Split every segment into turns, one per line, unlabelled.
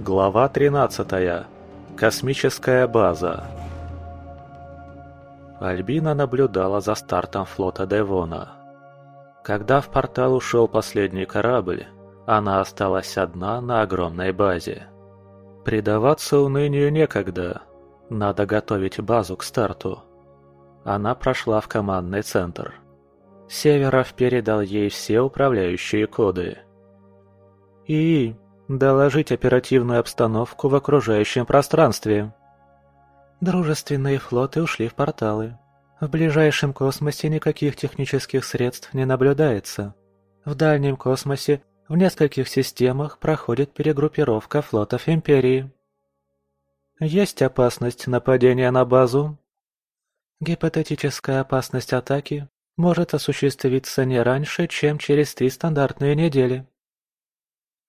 Глава 13. Космическая база. Альбина наблюдала за стартом флота Девона. Когда в портал ушел последний корабль, она осталась одна на огромной базе. Предаваться унынию некогда. Надо готовить базу к старту. Она прошла в командный центр. Северов передал ей все управляющие коды. «И Доложить оперативную обстановку в окружающем пространстве. Дружественные флоты ушли в порталы. В ближайшем космосе никаких технических средств не наблюдается. В дальнем космосе в нескольких системах проходит перегруппировка флотов Империи. Есть опасность нападения на базу? Гипотетическая опасность атаки может осуществиться не раньше, чем через три стандартные недели.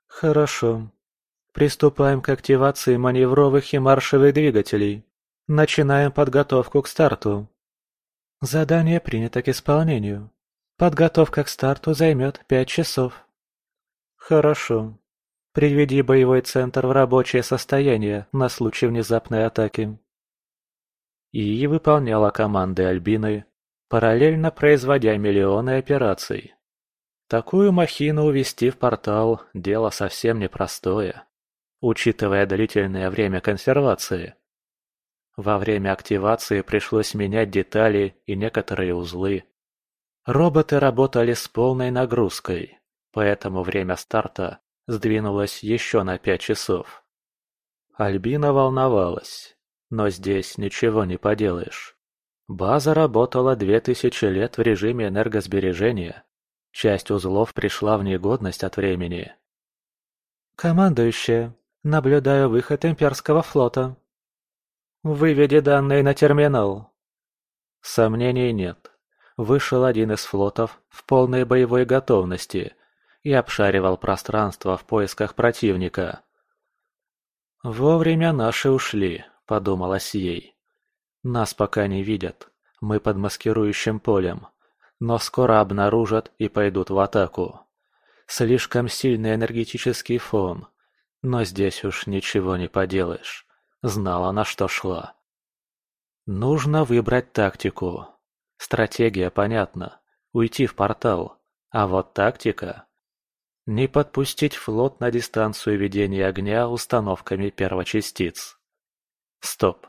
Хорошо. Приступаем к активации маневровых и маршевых двигателей. Начинаем подготовку к старту. Задание принято к исполнению. Подготовка к старту займет пять часов. Хорошо. Приведи боевой центр в рабочее состояние на случай внезапной атаки. И выполняла команды Альбины, параллельно производя миллионы операций. Такую махину увести в портал – дело совсем непростое, учитывая длительное время консервации. Во время активации пришлось менять детали и некоторые узлы. Роботы работали с полной нагрузкой, поэтому время старта сдвинулось еще на пять часов. Альбина волновалась, но здесь ничего не поделаешь. База работала две тысячи лет в режиме энергосбережения – Часть узлов пришла в негодность от времени. «Командующая, наблюдаю выход имперского флота». «Выведи данные на терминал». Сомнений нет. Вышел один из флотов в полной боевой готовности и обшаривал пространство в поисках противника. «Вовремя наши ушли», — подумалось ей. «Нас пока не видят. Мы под маскирующим полем но скоро обнаружат и пойдут в атаку. Слишком сильный энергетический фон, но здесь уж ничего не поделаешь. Знала, на что шла. Нужно выбрать тактику. Стратегия понятна. Уйти в портал. А вот тактика... Не подпустить флот на дистанцию ведения огня установками первочастиц. Стоп.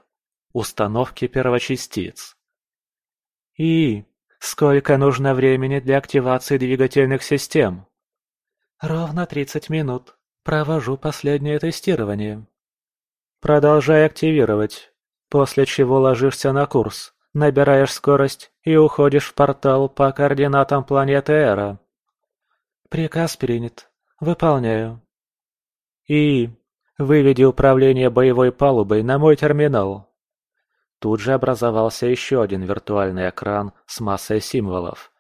Установки первочастиц. И Сколько нужно времени для активации двигательных систем? Ровно 30 минут. Провожу последнее тестирование. Продолжай активировать, после чего ложишься на курс, набираешь скорость и уходишь в портал по координатам планеты Эра. Приказ принят. Выполняю. И выведи управление боевой палубой на мой терминал. Тут же образовался еще один виртуальный экран с массой символов.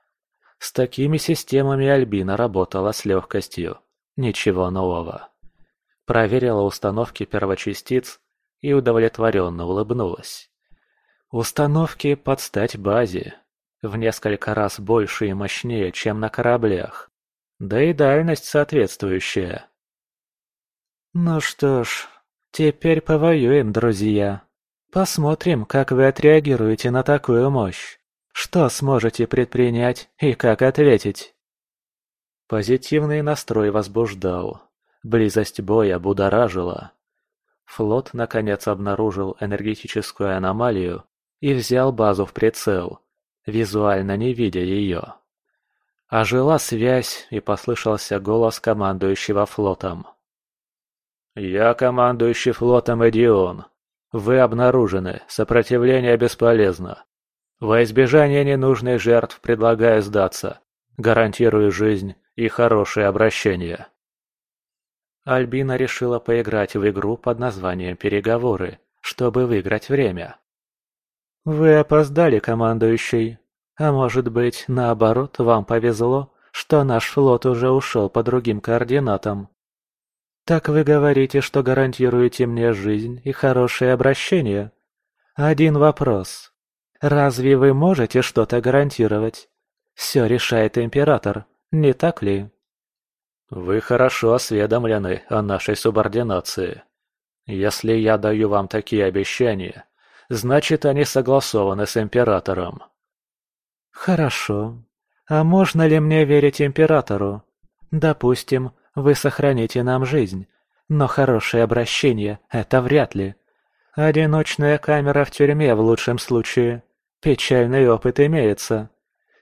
С такими системами Альбина работала с легкостью. Ничего нового. Проверила установки первочастиц и удовлетворенно улыбнулась. Установки под стать базе. В несколько раз больше и мощнее, чем на кораблях. Да и дальность соответствующая. Ну что ж, теперь повоюем, друзья. Посмотрим, как вы отреагируете на такую мощь. Что сможете предпринять и как ответить? Позитивный настрой возбуждал. Близость боя будоражила. Флот наконец обнаружил энергетическую аномалию и взял базу в прицел, визуально не видя ее. Ожила связь и послышался голос командующего флотом. «Я командующий флотом Эдион. Вы обнаружены, сопротивление бесполезно. Во избежание ненужных жертв предлагаю сдаться. Гарантирую жизнь и хорошее обращение. Альбина решила поиграть в игру под названием «Переговоры», чтобы выиграть время. «Вы опоздали, командующий. А может быть, наоборот, вам повезло, что наш флот уже ушел по другим координатам. «Так вы говорите, что гарантируете мне жизнь и хорошее обращение? Один вопрос. Разве вы можете что-то гарантировать? Все решает император, не так ли?» «Вы хорошо осведомлены о нашей субординации», Если я даю вам такие обещания, значит они согласованы с Императором.
Хорошо. А можно ли мне верить Императору? Допустим, вы сохраните нам жизнь, но хорошее обращение – это вряд ли. Одиночная камера в тюрьме в лучшем случае. Печальный опыт имеется.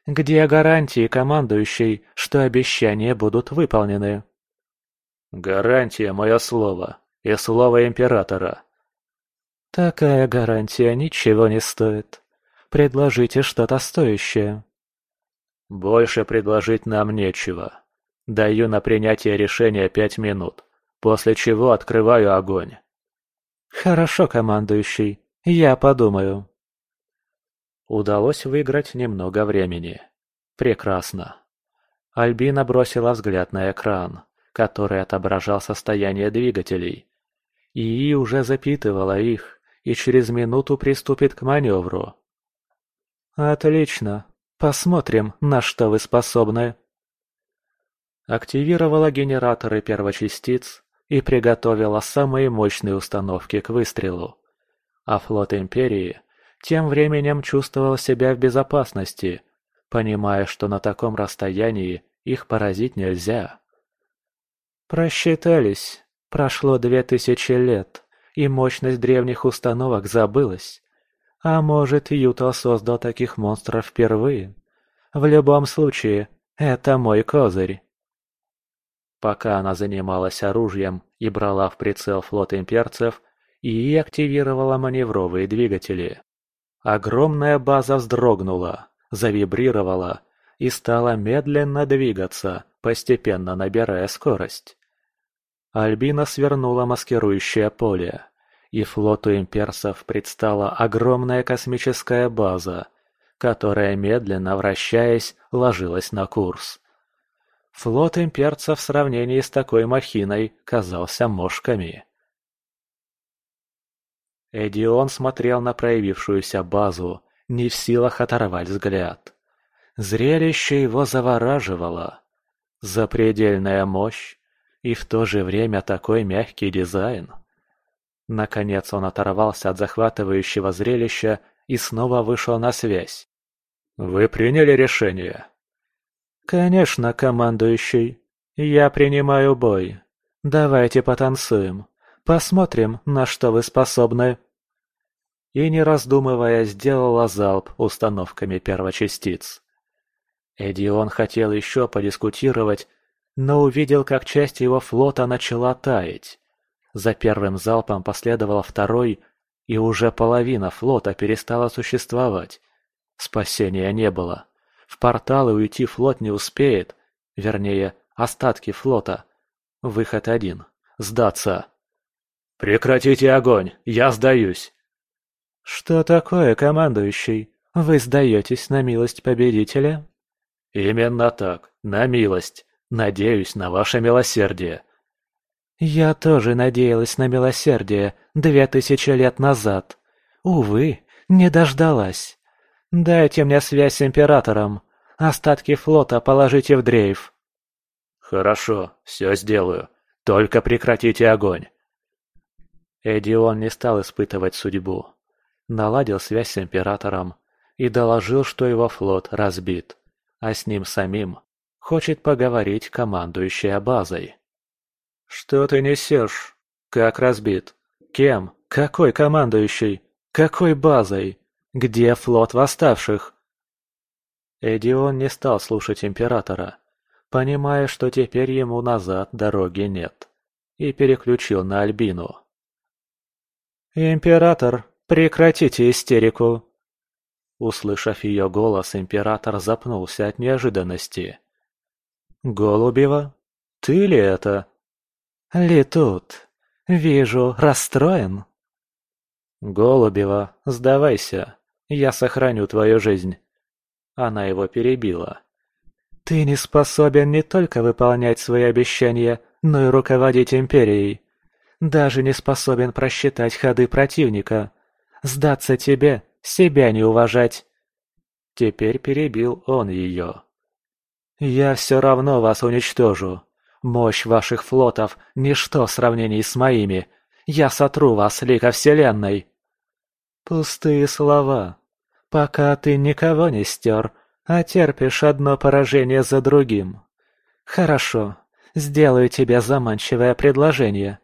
Где гарантии командующей, что обещания будут выполнены?
Гарантия – мое слово. И слово Императора.
Такая гарантия ничего не стоит. Предложите что-то стоящее.
Больше предложить нам нечего. Даю на принятие решения пять минут, после чего открываю огонь.
Хорошо, командующий, я подумаю.
Удалось выиграть немного времени. Прекрасно. Альбина бросила взгляд на экран, который отображал состояние двигателей. ИИ уже запитывала их и через минуту приступит к маневру.
«Отлично. Посмотрим, на что вы способны».
Активировала генераторы первочастиц и приготовила самые мощные установки к выстрелу. А флот Империи тем временем чувствовал себя в безопасности, понимая, что на таком расстоянии их поразить нельзя.
Просчитались. Прошло две тысячи лет, и мощность древних установок забылась. А может, Юто создал таких монстров впервые? В любом случае, это мой козырь.
Пока она занималась оружием и брала в прицел флот имперцев, и активировала маневровые двигатели. Огромная база вздрогнула, завибрировала и стала медленно двигаться, постепенно набирая скорость. Альбина свернула маскирующее поле, и флоту имперцев предстала огромная космическая база, которая, медленно вращаясь, ложилась на курс. Флот имперцев в сравнении с такой махиной казался мошками. Эдион смотрел на проявившуюся базу, не в силах оторвать взгляд. Зрелище его завораживало. Запредельная мощь и в то же время такой мягкий дизайн. Наконец он оторвался от захватывающего зрелища и снова вышел на связь. «Вы приняли решение?»
«Конечно, командующий. Я принимаю бой. Давайте потанцуем. Посмотрим, на что вы способны».
И не раздумывая, сделала залп установками первочастиц. Эдион хотел еще подискутировать, но увидел, как часть его флота начала таять. За первым залпом последовал второй, и уже половина флота перестала существовать. Спасения не было. В порталы уйти флот не успеет. Вернее, остатки флота. Выход один. Сдаться. «Прекратите огонь! Я сдаюсь!»
«Что такое, командующий? Вы сдаетесь на милость победителя?»
«Именно так, на милость. Надеюсь на ваше милосердие».
«Я тоже надеялась на милосердие две тысячи лет назад. Увы, не дождалась». «Дайте мне связь с Императором. Остатки флота положите в дрейф».
«Хорошо, все сделаю. Только прекратите огонь». Эдион не стал испытывать судьбу. Наладил связь с Императором и доложил, что его флот разбит, а с ним самим хочет поговорить командующая базой. «Что ты несешь? Как разбит? Кем? Какой командующий? Какой базой? Где флот восставших?» Эдион не стал слушать императора, понимая, что теперь ему назад дороги нет, и переключил на Альбину.
«Император, прекратите истерику!»
Услышав ее голос, император запнулся от неожиданности.
«Голубева? Ты ли это?» «Летут. Вижу, расстроен».
«Голубева, сдавайся. Я сохраню твою жизнь». Она его перебила.
«Ты не способен не только выполнять свои обещания, но и руководить империей. Даже не способен просчитать ходы противника. Сдаться тебе, себя не уважать».
Теперь перебил он ее.
«Я все равно вас уничтожу. Мощь ваших флотов – ничто в сравнении с моими. Я сотру вас, лика вселенной!» «Пустые слова. Пока ты никого не стер, а терпишь одно поражение за другим. Хорошо, сделаю тебе заманчивое предложение.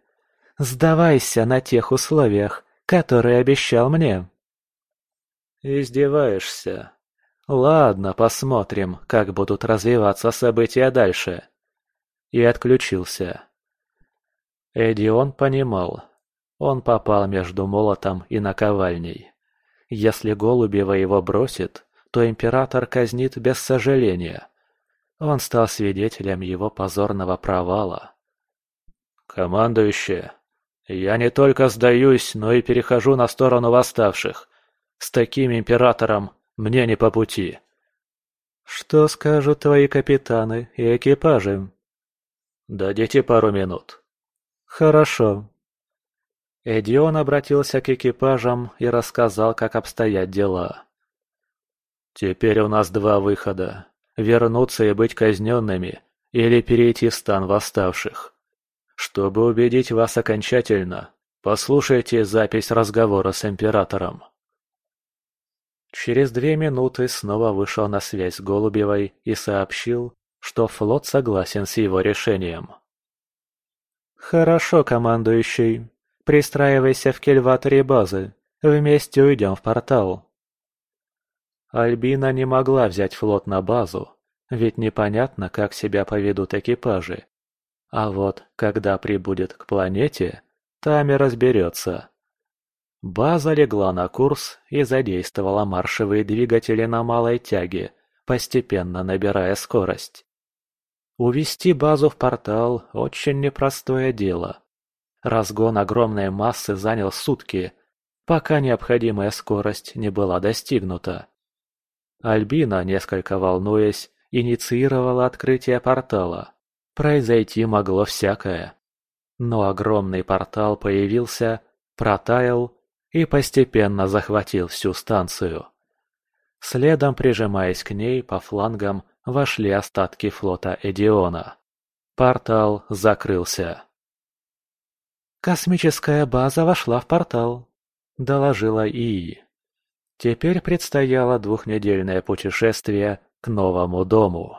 Сдавайся на тех условиях, которые обещал мне».
«Издеваешься? Ладно, посмотрим, как будут развиваться события дальше». И отключился. Эдион понимал. Он попал между молотом и наковальней. Если Голубева его бросит, то император казнит без сожаления. Он стал свидетелем его позорного провала. «Командующий, я не только сдаюсь, но и перехожу на сторону восставших. С таким императором мне не по пути».
«Что скажут твои капитаны и экипажи?»
«Дадите пару минут».
«Хорошо».
Эдион обратился к экипажам и рассказал, как обстоят дела. «Теперь у нас два выхода. Вернуться и быть казненными, или перейти в стан восставших. Чтобы убедить вас окончательно, послушайте запись разговора с императором». Через две минуты снова вышел на связь с Голубевой и сообщил, что флот согласен с его решением.
«Хорошо, командующий. Пристраивайся в кельваторе базы. Вместе уйдем в портал».
Альбина не могла взять флот на базу, ведь непонятно, как себя поведут экипажи. А вот, когда прибудет к планете, там и разберется. База легла на курс и задействовала маршевые двигатели на малой тяге, постепенно набирая скорость. Увести базу в портал – очень непростое дело. Разгон огромной массы занял сутки, пока необходимая скорость не была достигнута. Альбина, несколько волнуясь, инициировала открытие портала. Произойти могло всякое. Но огромный портал появился, протаял и постепенно захватил всю станцию. Следом, прижимаясь к ней по флангам, вошли остатки флота Эдиона. Портал закрылся.
«Космическая база вошла в портал», — доложила ИИ.
Теперь предстояло двухнедельное путешествие к новому дому.